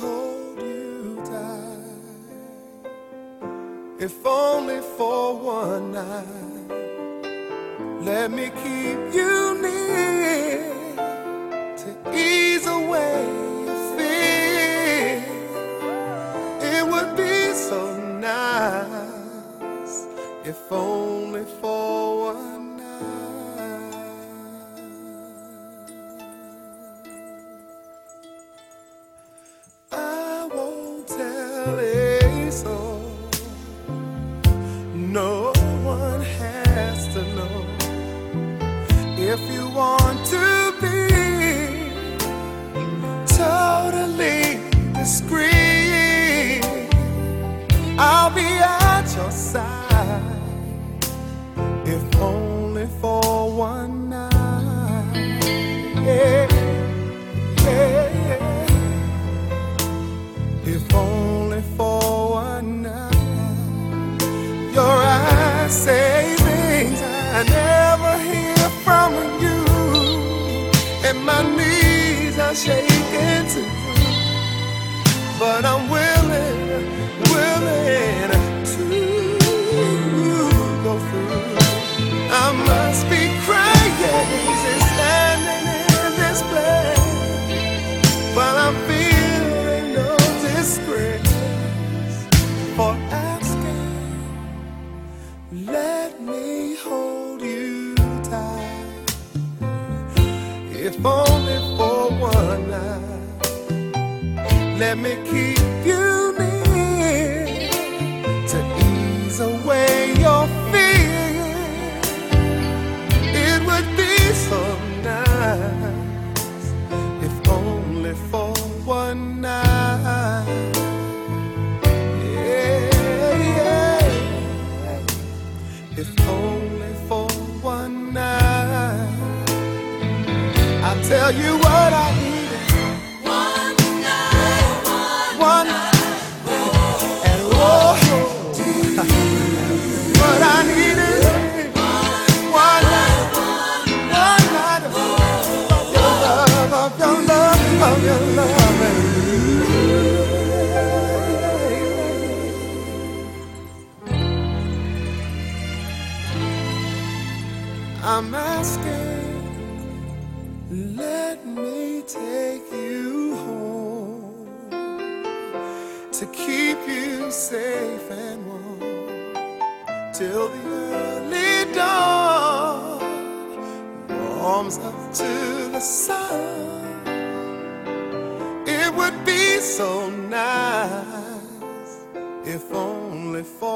hold you tight, if only for one night. Let me keep you near to ease away your fear. It would be so nice if only. If you want to be eyes say things I never hear from you, and my knees are shaking too. But I'm willing, Let me hold you tight, if only for one night. Let me keep you tell you what I need. One night, one night, and oh, what I need is one night, one night of your love, of your love, of your love. I'm asking, let me take you home to keep you safe and warm till the early dawn warms up to the sun. It would be so nice if only for